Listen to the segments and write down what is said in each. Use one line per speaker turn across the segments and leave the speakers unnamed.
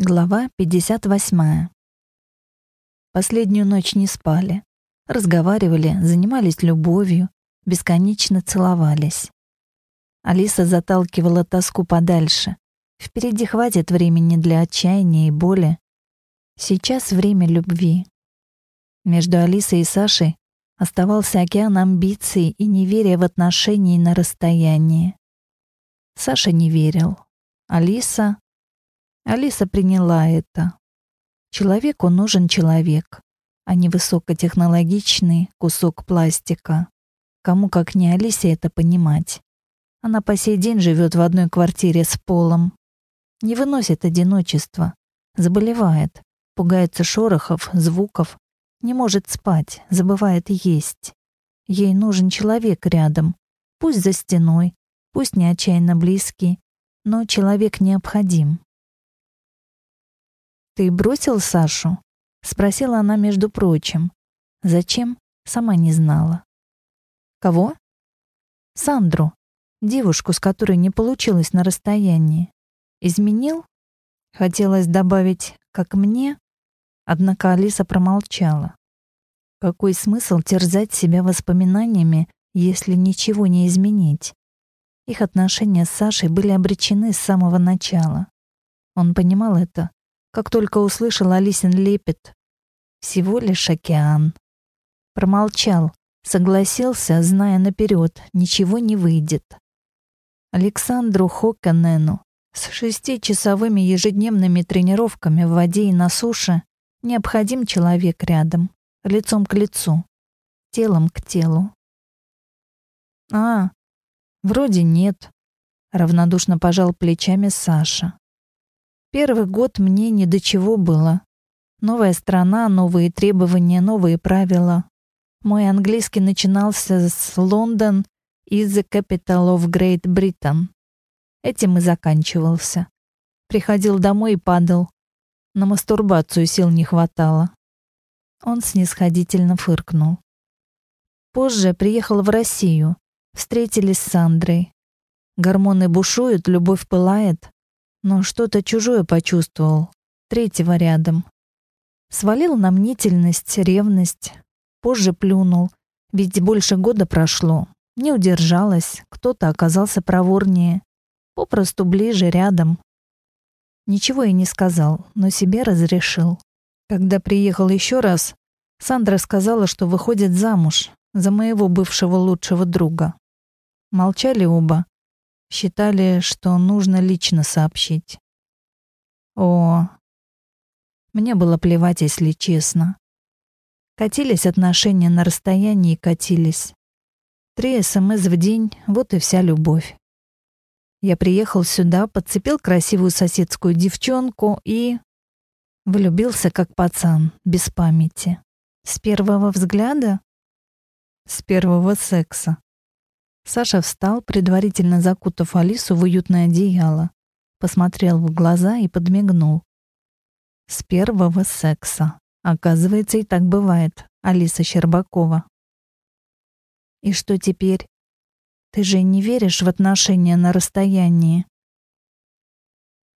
Глава 58. Последнюю ночь не спали. Разговаривали, занимались любовью, бесконечно целовались. Алиса заталкивала тоску подальше. Впереди хватит времени для отчаяния и боли. Сейчас время любви. Между Алисой и Сашей оставался океан амбиций и неверия в отношении на расстоянии. Саша не верил. Алиса Алиса приняла это. Человеку нужен человек, а не высокотехнологичный кусок пластика. Кому как не Алисе это понимать. Она по сей день живет в одной квартире с полом. Не выносит одиночества. Заболевает. Пугается шорохов, звуков. Не может спать, забывает есть. Ей нужен человек рядом. Пусть за стеной, пусть не отчаянно близкий, но человек необходим. «Ты бросил Сашу?» — спросила она, между прочим. Зачем? Сама не знала. «Кого?» «Сандру, девушку, с которой не получилось на расстоянии. Изменил?» Хотелось добавить «как мне», однако Алиса промолчала. Какой смысл терзать себя воспоминаниями, если ничего не изменить? Их отношения с Сашей были обречены с самого начала. Он понимал это как только услышал Алисин лепет. Всего лишь океан. Промолчал, согласился, зная наперед, ничего не выйдет. Александру Хоккенену с шестичасовыми ежедневными тренировками в воде и на суше необходим человек рядом, лицом к лицу, телом к телу. «А, вроде нет», — равнодушно пожал плечами Саша. Первый год мне ни до чего было. Новая страна, новые требования, новые правила. Мой английский начинался с Лондон is the capital of Great Britain. Этим и заканчивался. Приходил домой и падал. На мастурбацию сил не хватало. Он снисходительно фыркнул. Позже приехал в Россию. Встретились с Сандрой. Гормоны бушуют, любовь пылает но что-то чужое почувствовал, третьего рядом. Свалил на мнительность, ревность, позже плюнул, ведь больше года прошло. Не удержалась, кто-то оказался проворнее, попросту ближе, рядом. Ничего и не сказал, но себе разрешил. Когда приехал еще раз, Сандра сказала, что выходит замуж за моего бывшего лучшего друга. Молчали оба, Считали, что нужно лично сообщить. О, мне было плевать, если честно. Катились отношения на расстоянии катились. Три СМС в день — вот и вся любовь. Я приехал сюда, подцепил красивую соседскую девчонку и... Влюбился как пацан, без памяти. С первого взгляда? С первого секса. Саша встал, предварительно закутав Алису в уютное одеяло, посмотрел в глаза и подмигнул. С первого секса. Оказывается, и так бывает, Алиса Щербакова. И что теперь? Ты же не веришь в отношения на расстоянии?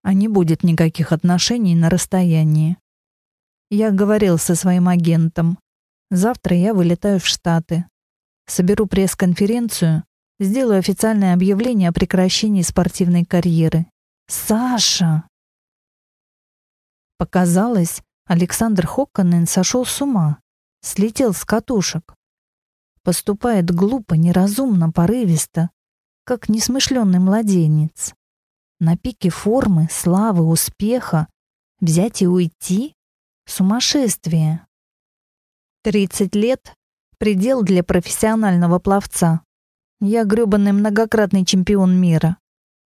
А не будет никаких отношений на расстоянии. Я говорил со своим агентом. Завтра я вылетаю в Штаты. Соберу пресс-конференцию Сделаю официальное объявление о прекращении спортивной карьеры. Саша! Показалось, Александр Хокканен сошел с ума, слетел с катушек. Поступает глупо, неразумно, порывисто, как несмышленный младенец. На пике формы, славы, успеха взять и уйти — сумасшествие. Тридцать лет — предел для профессионального пловца. Я грёбаный многократный чемпион мира.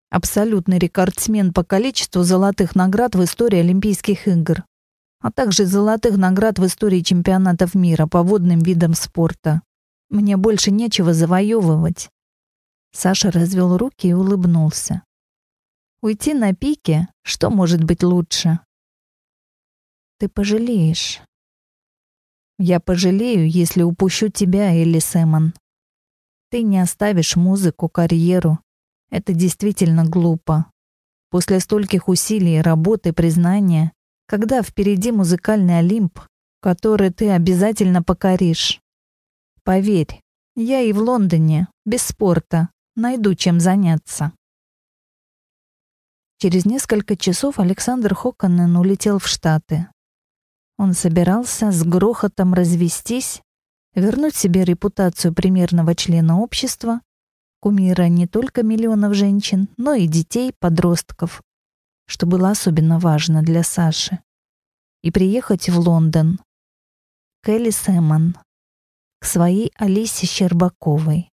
Абсолютный рекордсмен по количеству золотых наград в истории Олимпийских игр, а также золотых наград в истории чемпионатов мира по водным видам спорта. Мне больше нечего завоевывать. Саша развел руки и улыбнулся. Уйти на пике, что может быть лучше? Ты пожалеешь. Я пожалею, если упущу тебя, Элли Сэмон. Ты не оставишь музыку, карьеру. Это действительно глупо. После стольких усилий, работы, признания, когда впереди музыкальный Олимп, который ты обязательно покоришь. Поверь, я и в Лондоне, без спорта, найду чем заняться. Через несколько часов Александр Хоконен улетел в Штаты. Он собирался с грохотом развестись, вернуть себе репутацию примерного члена общества, кумира не только миллионов женщин, но и детей, подростков, что было особенно важно для Саши, и приехать в Лондон, к Элли Сэмон, к своей Алисе Щербаковой.